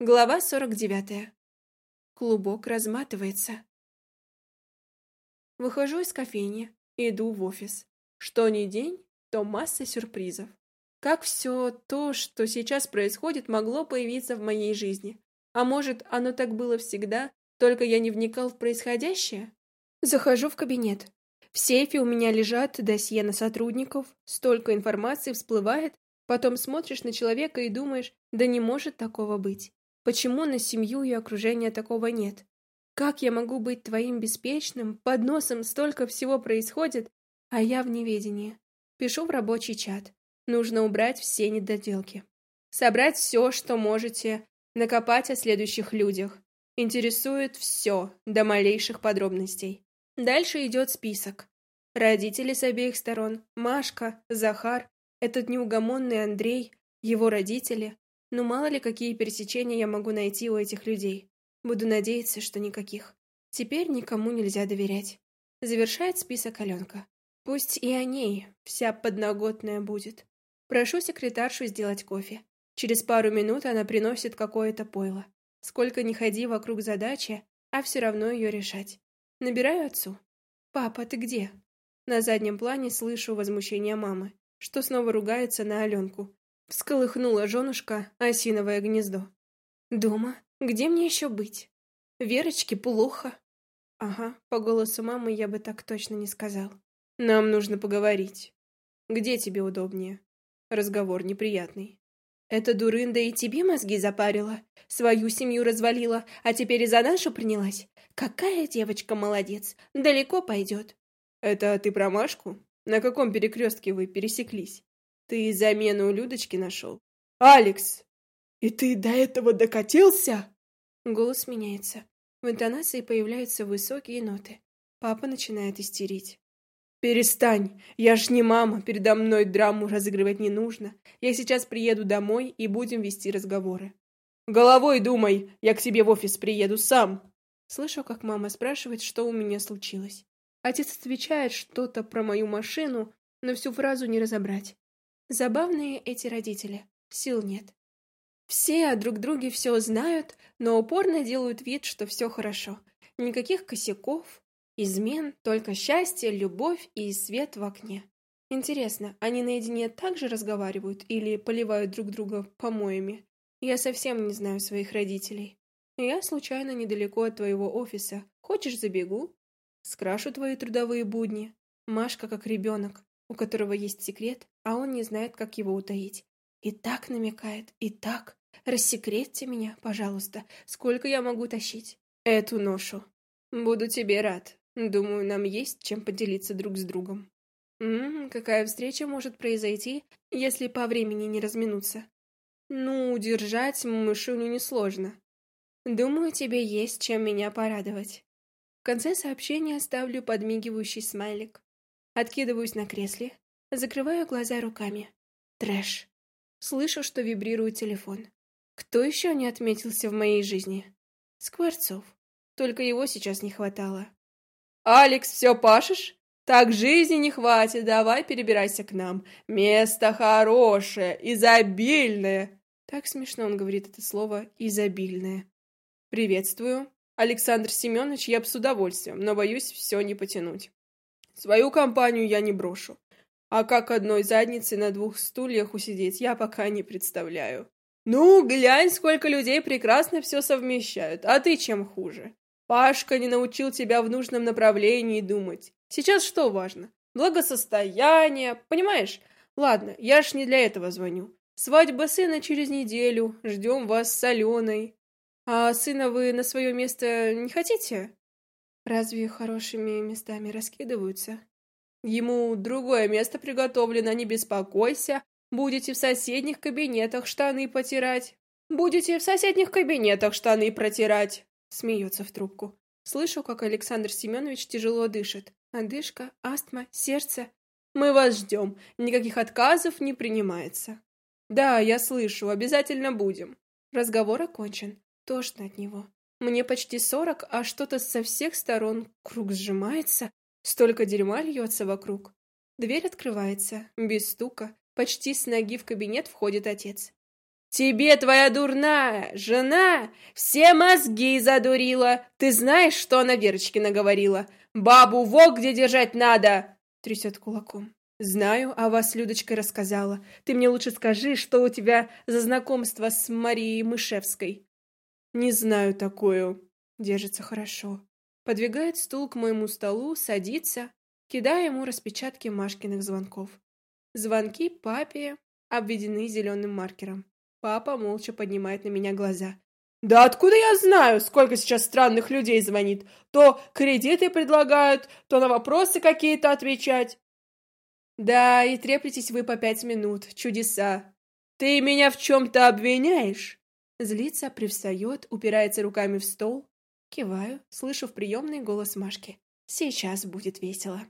Глава 49. Клубок разматывается. Выхожу из кофейни, иду в офис. Что ни день, то масса сюрпризов. Как все то, что сейчас происходит, могло появиться в моей жизни? А может, оно так было всегда, только я не вникал в происходящее? Захожу в кабинет. В сейфе у меня лежат досье на сотрудников, столько информации всплывает, потом смотришь на человека и думаешь, да не может такого быть. Почему на семью и окружение такого нет? Как я могу быть твоим беспечным? Под носом столько всего происходит, а я в неведении. Пишу в рабочий чат. Нужно убрать все недоделки. Собрать все, что можете, накопать о следующих людях. Интересует все, до малейших подробностей. Дальше идет список. Родители с обеих сторон, Машка, Захар, этот неугомонный Андрей, его родители, ну мало ли какие пересечения я могу найти у этих людей. Буду надеяться, что никаких. Теперь никому нельзя доверять. Завершает список Аленка. Пусть и о ней вся подноготная будет. Прошу секретаршу сделать кофе. Через пару минут она приносит какое-то пойло. Сколько ни ходи вокруг задачи, а все равно ее решать. Набираю отцу. «Папа, ты где?» На заднем плане слышу возмущение мамы, что снова ругается на Аленку. Всколыхнула женушка осиновое гнездо. «Дома? Где мне еще быть? Верочке плохо». «Ага, по голосу мамы я бы так точно не сказал. Нам нужно поговорить. Где тебе удобнее? Разговор неприятный». «Эта дурында и тебе мозги запарила, свою семью развалила, а теперь и за нашу принялась? Какая девочка молодец, далеко пойдет». «Это ты про Машку? На каком перекрестке вы пересеклись?» Ты замену у Людочки нашел? Алекс! И ты до этого докатился? Голос меняется. В интонации появляются высокие ноты. Папа начинает истерить. «Перестань! Я ж не мама, передо мной драму разыгрывать не нужно. Я сейчас приеду домой и будем вести разговоры». «Головой думай! Я к себе в офис приеду сам!» Слышу, как мама спрашивает, что у меня случилось. Отец отвечает что-то про мою машину, но всю фразу не разобрать. Забавные эти родители. Сил нет. Все о друг друге все знают, но упорно делают вид, что все хорошо. Никаких косяков, измен, только счастье, любовь и свет в окне. Интересно, они наедине также разговаривают или поливают друг друга помоями? Я совсем не знаю своих родителей. Я случайно недалеко от твоего офиса. Хочешь, забегу? Скрашу твои трудовые будни. Машка как ребенок у которого есть секрет, а он не знает, как его утаить. И так намекает, и так. Рассекретьте меня, пожалуйста. Сколько я могу тащить? Эту ношу. Буду тебе рад. Думаю, нам есть чем поделиться друг с другом. Ммм, какая встреча может произойти, если по времени не разминуться? Ну, удержать мышуню несложно. Думаю, тебе есть чем меня порадовать. В конце сообщения ставлю подмигивающий смайлик. Откидываюсь на кресле, закрываю глаза руками. Трэш. Слышу, что вибрирует телефон. Кто еще не отметился в моей жизни? Скворцов. Только его сейчас не хватало. «Алекс, все пашешь? Так жизни не хватит, давай перебирайся к нам. Место хорошее, изобильное». Так смешно он говорит это слово «изобильное». «Приветствую. Александр Семенович, я бы с удовольствием, но боюсь все не потянуть. Свою компанию я не брошу. А как одной задницей на двух стульях усидеть, я пока не представляю. Ну, глянь, сколько людей прекрасно все совмещают, а ты чем хуже? Пашка не научил тебя в нужном направлении думать. Сейчас что важно? Благосостояние, понимаешь? Ладно, я ж не для этого звоню. Свадьба сына через неделю, ждем вас с Аленой. А сына вы на свое место не хотите? Разве хорошими местами раскидываются? Ему другое место приготовлено, не беспокойся. Будете в соседних кабинетах штаны потирать. Будете в соседних кабинетах штаны протирать. Смеется в трубку. Слышу, как Александр Семенович тяжело дышит. Одышка, астма, сердце. Мы вас ждем. Никаких отказов не принимается. Да, я слышу, обязательно будем. Разговор окончен. Тошно от него. Мне почти сорок, а что-то со всех сторон круг сжимается, столько дерьма льется вокруг. Дверь открывается, без стука, почти с ноги в кабинет входит отец. Тебе твоя дурная жена все мозги задурила. Ты знаешь, что она Верочке наговорила? Бабу во где держать надо!» Трясет кулаком. «Знаю, а вас Людочка рассказала. Ты мне лучше скажи, что у тебя за знакомство с Марией Мышевской». «Не знаю такую». Держится хорошо. Подвигает стул к моему столу, садится, кидая ему распечатки Машкиных звонков. Звонки папе обведены зеленым маркером. Папа молча поднимает на меня глаза. «Да откуда я знаю, сколько сейчас странных людей звонит? То кредиты предлагают, то на вопросы какие-то отвечать». «Да, и треплетесь вы по пять минут. Чудеса. Ты меня в чем-то обвиняешь?» Злится, привстает, упирается руками в стол. Киваю, слышу в приемный голос Машки. «Сейчас будет весело».